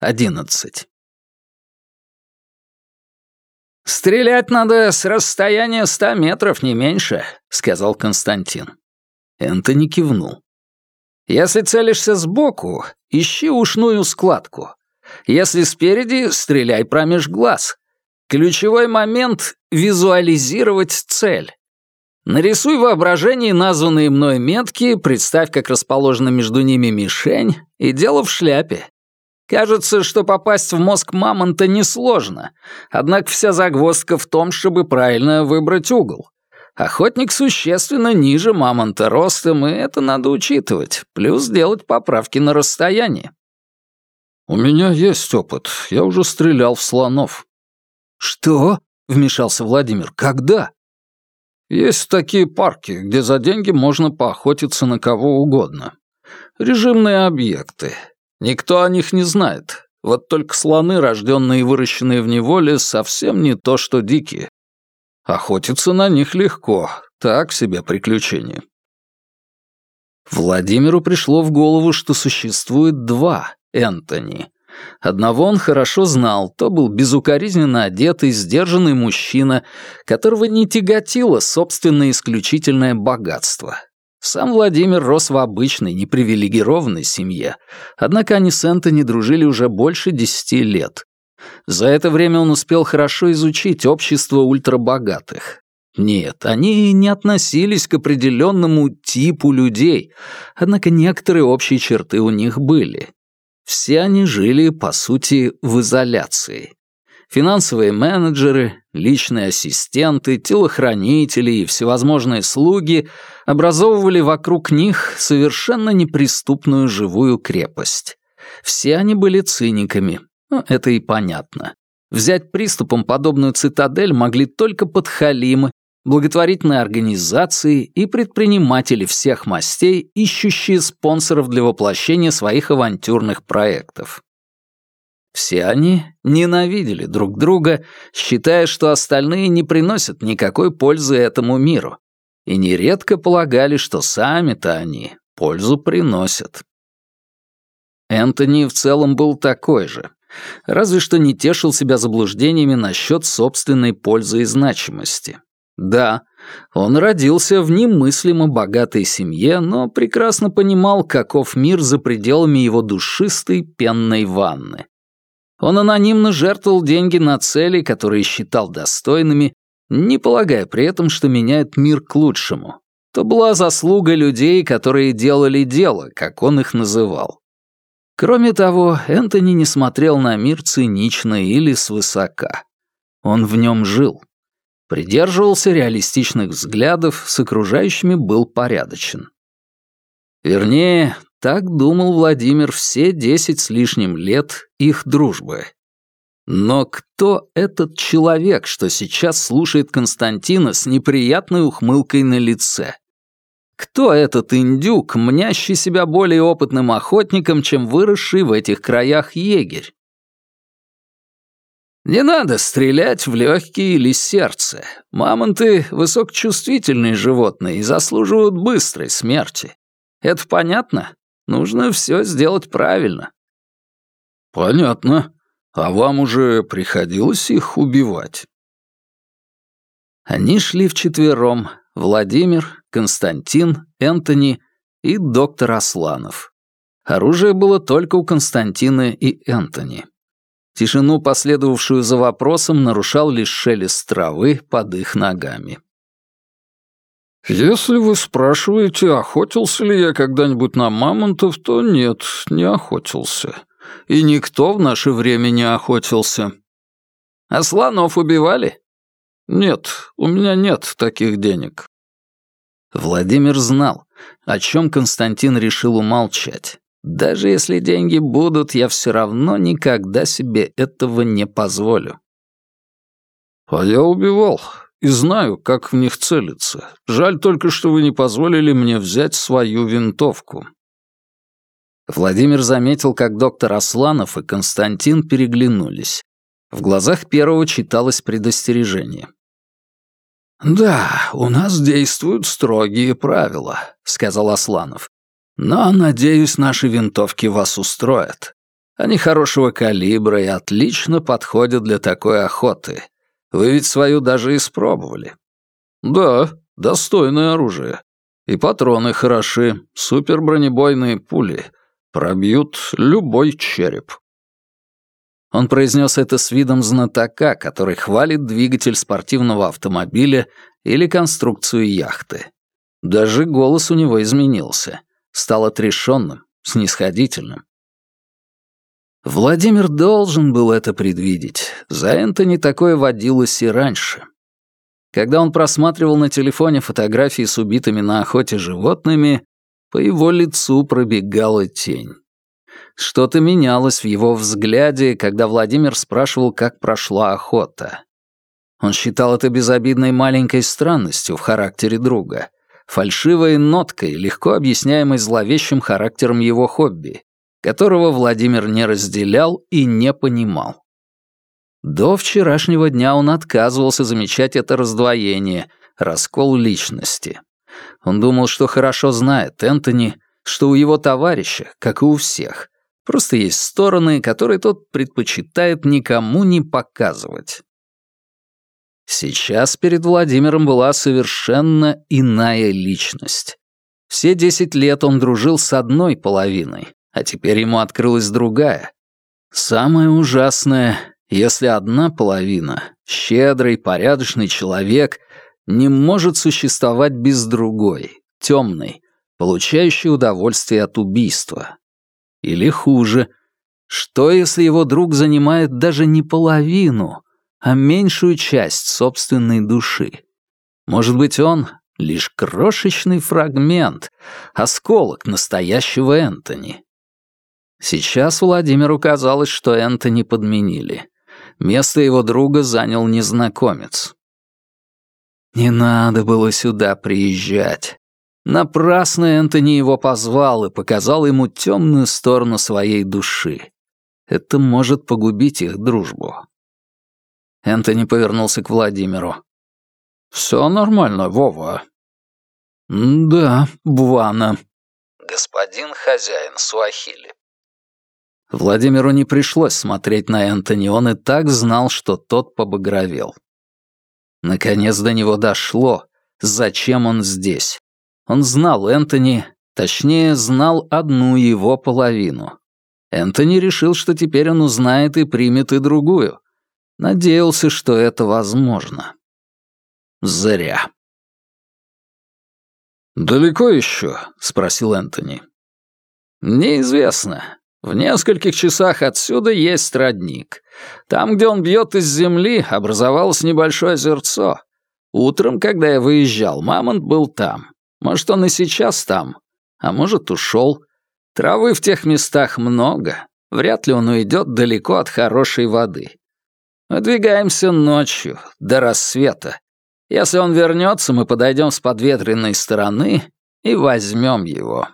11. «Стрелять надо с расстояния ста метров, не меньше», — сказал Константин. Энтони кивнул. «Если целишься сбоку, ищи ушную складку. Если спереди, стреляй промеж глаз. Ключевой момент — визуализировать цель. Нарисуй в воображении названные мной метки, представь, как расположена между ними мишень, и дело в шляпе. Кажется, что попасть в мозг мамонта несложно, однако вся загвоздка в том, чтобы правильно выбрать угол. Охотник существенно ниже мамонта ростом, и это надо учитывать, плюс делать поправки на расстоянии. «У меня есть опыт, я уже стрелял в слонов». «Что?» — вмешался Владимир. «Когда?» «Есть такие парки, где за деньги можно поохотиться на кого угодно. Режимные объекты. Никто о них не знает. Вот только слоны, рожденные и выращенные в неволе, совсем не то, что дикие. Охотиться на них легко, так себе приключение. Владимиру пришло в голову, что существует два Энтони. Одного он хорошо знал, то был безукоризненно одетый, сдержанный мужчина, которого не тяготило собственное исключительное богатство. Сам Владимир рос в обычной, непривилегированной семье, однако они с Энтони дружили уже больше десяти лет. За это время он успел хорошо изучить общество ультрабогатых. Нет, они не относились к определенному типу людей, однако некоторые общие черты у них были. Все они жили, по сути, в изоляции. Финансовые менеджеры, личные ассистенты, телохранители и всевозможные слуги образовывали вокруг них совершенно неприступную живую крепость. Все они были циниками, ну, это и понятно. Взять приступом подобную цитадель могли только подхалимы, благотворительные организации и предприниматели всех мастей, ищущие спонсоров для воплощения своих авантюрных проектов. Все они ненавидели друг друга, считая, что остальные не приносят никакой пользы этому миру, и нередко полагали, что сами-то они пользу приносят. Энтони в целом был такой же, разве что не тешил себя заблуждениями насчет собственной пользы и значимости. Да, он родился в немыслимо богатой семье, но прекрасно понимал, каков мир за пределами его душистой пенной ванны. Он анонимно жертвовал деньги на цели, которые считал достойными, не полагая при этом, что меняет мир к лучшему. То была заслуга людей, которые делали дело, как он их называл. Кроме того, Энтони не смотрел на мир цинично или свысока. Он в нем жил. Придерживался реалистичных взглядов, с окружающими был порядочен. Вернее, так думал Владимир все десять с лишним лет их дружбы. Но кто этот человек, что сейчас слушает Константина с неприятной ухмылкой на лице? Кто этот индюк, мнящий себя более опытным охотником, чем выросший в этих краях егерь? Не надо стрелять в легкие или сердце. Мамонты — высокочувствительные животные и заслуживают быстрой смерти. Это понятно? Нужно все сделать правильно». «Понятно. А вам уже приходилось их убивать?» Они шли вчетвером. Владимир, Константин, Энтони и доктор Асланов. Оружие было только у Константина и Энтони. Тишину, последовавшую за вопросом, нарушал лишь шелест травы под их ногами. «Если вы спрашиваете, охотился ли я когда-нибудь на мамонтов, то нет, не охотился. И никто в наше время не охотился». «А слонов убивали?» «Нет, у меня нет таких денег». Владимир знал, о чем Константин решил умолчать. Даже если деньги будут, я все равно никогда себе этого не позволю. «А я убивал и знаю, как в них целиться. Жаль только, что вы не позволили мне взять свою винтовку». Владимир заметил, как доктор Асланов и Константин переглянулись. В глазах первого читалось предостережение. «Да, у нас действуют строгие правила», — сказал Асланов. «Но, надеюсь, наши винтовки вас устроят. Они хорошего калибра и отлично подходят для такой охоты. Вы ведь свою даже испробовали». «Да, достойное оружие. И патроны хороши, супербронебойные пули. Пробьют любой череп». Он произнес это с видом знатока, который хвалит двигатель спортивного автомобиля или конструкцию яхты. Даже голос у него изменился. Стал отрешенным, снисходительным. Владимир должен был это предвидеть. За Энтони такое водилось и раньше. Когда он просматривал на телефоне фотографии с убитыми на охоте животными, по его лицу пробегала тень. Что-то менялось в его взгляде, когда Владимир спрашивал, как прошла охота. Он считал это безобидной маленькой странностью в характере друга, фальшивой ноткой, легко объясняемой зловещим характером его хобби, которого Владимир не разделял и не понимал. До вчерашнего дня он отказывался замечать это раздвоение, раскол личности. Он думал, что хорошо знает Энтони, что у его товарища, как и у всех, просто есть стороны, которые тот предпочитает никому не показывать. Сейчас перед Владимиром была совершенно иная личность. Все десять лет он дружил с одной половиной, а теперь ему открылась другая. Самое ужасное, если одна половина, щедрый, порядочный человек, не может существовать без другой, темной, получающей удовольствие от убийства. Или хуже, что если его друг занимает даже не половину, а меньшую часть собственной души. Может быть, он — лишь крошечный фрагмент, осколок настоящего Энтони. Сейчас Владимиру казалось, что Энтони подменили. Место его друга занял незнакомец. Не надо было сюда приезжать. Напрасно Энтони его позвал и показал ему темную сторону своей души. Это может погубить их дружбу. Энтони повернулся к Владимиру. «Все нормально, Вова». «Да, Бвана». «Господин хозяин Суахили». Владимиру не пришлось смотреть на Энтони, он и так знал, что тот побагровел. Наконец до него дошло, зачем он здесь. Он знал Энтони, точнее, знал одну его половину. Энтони решил, что теперь он узнает и примет и другую. Надеялся, что это возможно. Зря. «Далеко еще?» — спросил Энтони. «Неизвестно. В нескольких часах отсюда есть родник. Там, где он бьет из земли, образовалось небольшое озерцо. Утром, когда я выезжал, мамонт был там. Может, он и сейчас там, а может, ушел. Травы в тех местах много. Вряд ли он уйдет далеко от хорошей воды. Выдвигаемся ночью, до рассвета. Если он вернется, мы подойдем с подветренной стороны и возьмем его.